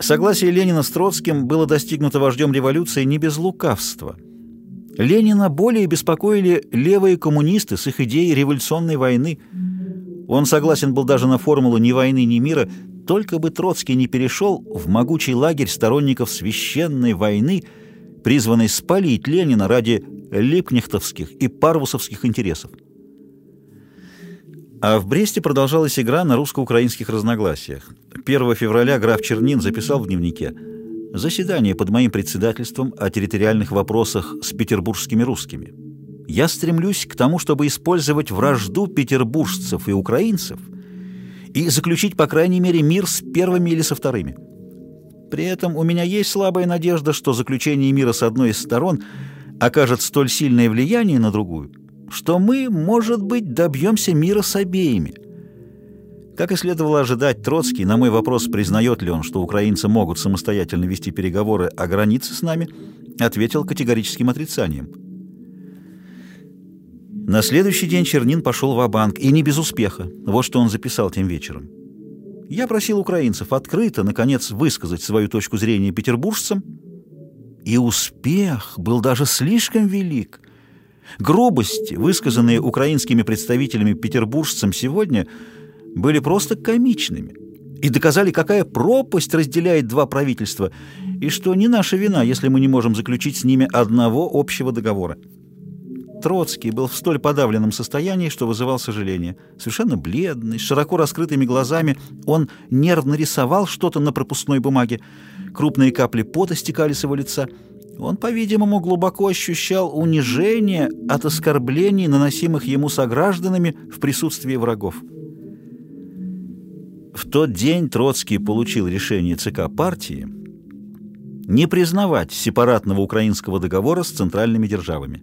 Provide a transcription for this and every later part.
Согласие Ленина с Троцким было достигнуто вождем революции не без лукавства. Ленина более беспокоили левые коммунисты с их идеей революционной войны. Он согласен был даже на формулу «ни войны, ни мира», только бы Троцкий не перешел в могучий лагерь сторонников священной войны, призванной спалить Ленина ради липкнехтовских и парвусовских интересов. А в Бресте продолжалась игра на русско-украинских разногласиях. 1 февраля граф Чернин записал в дневнике «Заседание под моим председательством о территориальных вопросах с петербургскими русскими. Я стремлюсь к тому, чтобы использовать вражду петербуржцев и украинцев и заключить, по крайней мере, мир с первыми или со вторыми. При этом у меня есть слабая надежда, что заключение мира с одной из сторон окажет столь сильное влияние на другую – что мы, может быть, добьемся мира с обеими. Как и следовало ожидать, Троцкий на мой вопрос, признает ли он, что украинцы могут самостоятельно вести переговоры о границе с нами, ответил категорическим отрицанием. На следующий день Чернин пошел в банк и не без успеха. Вот что он записал тем вечером. Я просил украинцев открыто, наконец, высказать свою точку зрения петербуржцам, и успех был даже слишком велик. Грубости, высказанные украинскими представителями петербуржцам сегодня, были просто комичными и доказали, какая пропасть разделяет два правительства, и что не наша вина, если мы не можем заключить с ними одного общего договора. Троцкий был в столь подавленном состоянии, что вызывал сожаление. Совершенно бледный, с широко раскрытыми глазами, он нервно рисовал что-то на пропускной бумаге. Крупные капли пота стекали с его лица — он, по-видимому, глубоко ощущал унижение от оскорблений, наносимых ему согражданами в присутствии врагов. В тот день Троцкий получил решение ЦК партии не признавать сепаратного украинского договора с центральными державами.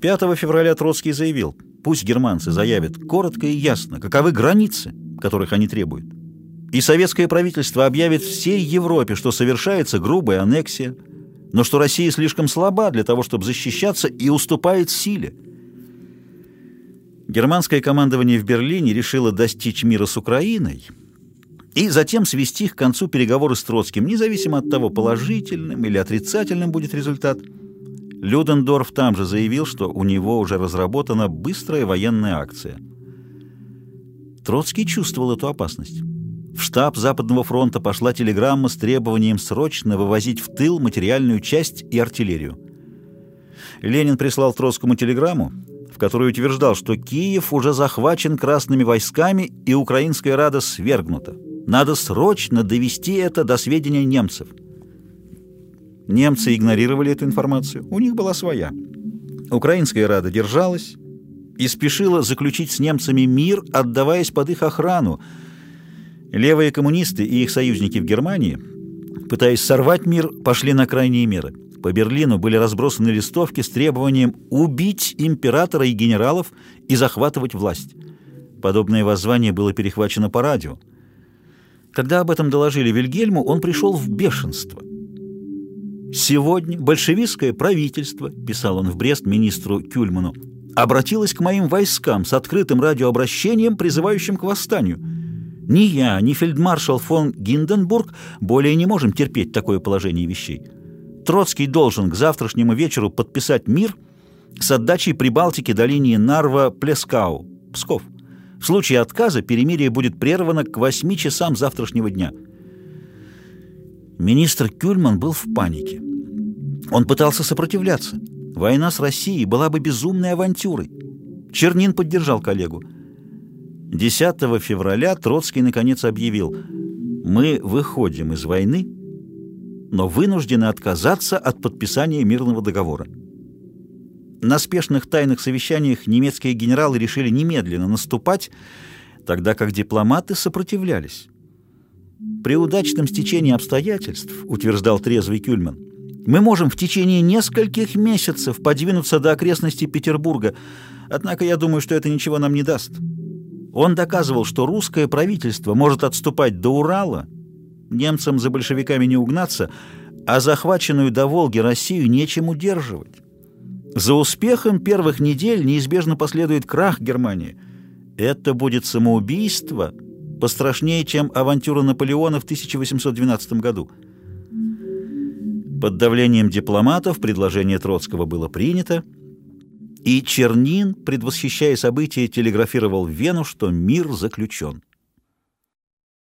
5 февраля Троцкий заявил, пусть германцы заявят коротко и ясно, каковы границы, которых они требуют. И советское правительство объявит всей Европе, что совершается грубая аннексия, но что Россия слишком слаба для того, чтобы защищаться, и уступает силе. Германское командование в Берлине решило достичь мира с Украиной и затем свести к концу переговоры с Троцким, независимо от того, положительным или отрицательным будет результат. Людендорф там же заявил, что у него уже разработана быстрая военная акция. Троцкий чувствовал эту опасность. В штаб Западного фронта пошла телеграмма с требованием срочно вывозить в тыл материальную часть и артиллерию. Ленин прислал Троцкому телеграмму, в которой утверждал, что Киев уже захвачен красными войсками и Украинская Рада свергнута. Надо срочно довести это до сведения немцев. Немцы игнорировали эту информацию, у них была своя. Украинская Рада держалась и спешила заключить с немцами мир, отдаваясь под их охрану, Левые коммунисты и их союзники в Германии, пытаясь сорвать мир, пошли на крайние меры. По Берлину были разбросаны листовки с требованием убить императора и генералов и захватывать власть. Подобное воззвание было перехвачено по радио. Когда об этом доложили Вильгельму, он пришел в бешенство. «Сегодня большевистское правительство», — писал он в Брест министру Кюльману, «обратилось к моим войскам с открытым радиообращением, призывающим к восстанию». Ни я, ни фельдмаршал фон Гинденбург более не можем терпеть такое положение вещей. Троцкий должен к завтрашнему вечеру подписать мир с отдачей Прибалтики до линии Нарва-Плескау, Псков. В случае отказа перемирие будет прервано к 8 часам завтрашнего дня. Министр Кюльман был в панике. Он пытался сопротивляться. Война с Россией была бы безумной авантюрой. Чернин поддержал коллегу. 10 февраля Троцкий наконец объявил «Мы выходим из войны, но вынуждены отказаться от подписания мирного договора». На спешных тайных совещаниях немецкие генералы решили немедленно наступать, тогда как дипломаты сопротивлялись. «При удачном стечении обстоятельств, — утверждал трезвый Кюльман, — мы можем в течение нескольких месяцев подвинуться до окрестностей Петербурга, однако я думаю, что это ничего нам не даст». Он доказывал, что русское правительство может отступать до Урала, немцам за большевиками не угнаться, а захваченную до Волги Россию нечем удерживать. За успехом первых недель неизбежно последует крах Германии. Это будет самоубийство, пострашнее, чем авантюра Наполеона в 1812 году. Под давлением дипломатов предложение Троцкого было принято, и Чернин, предвосхищая события, телеграфировал Вену, что мир заключен.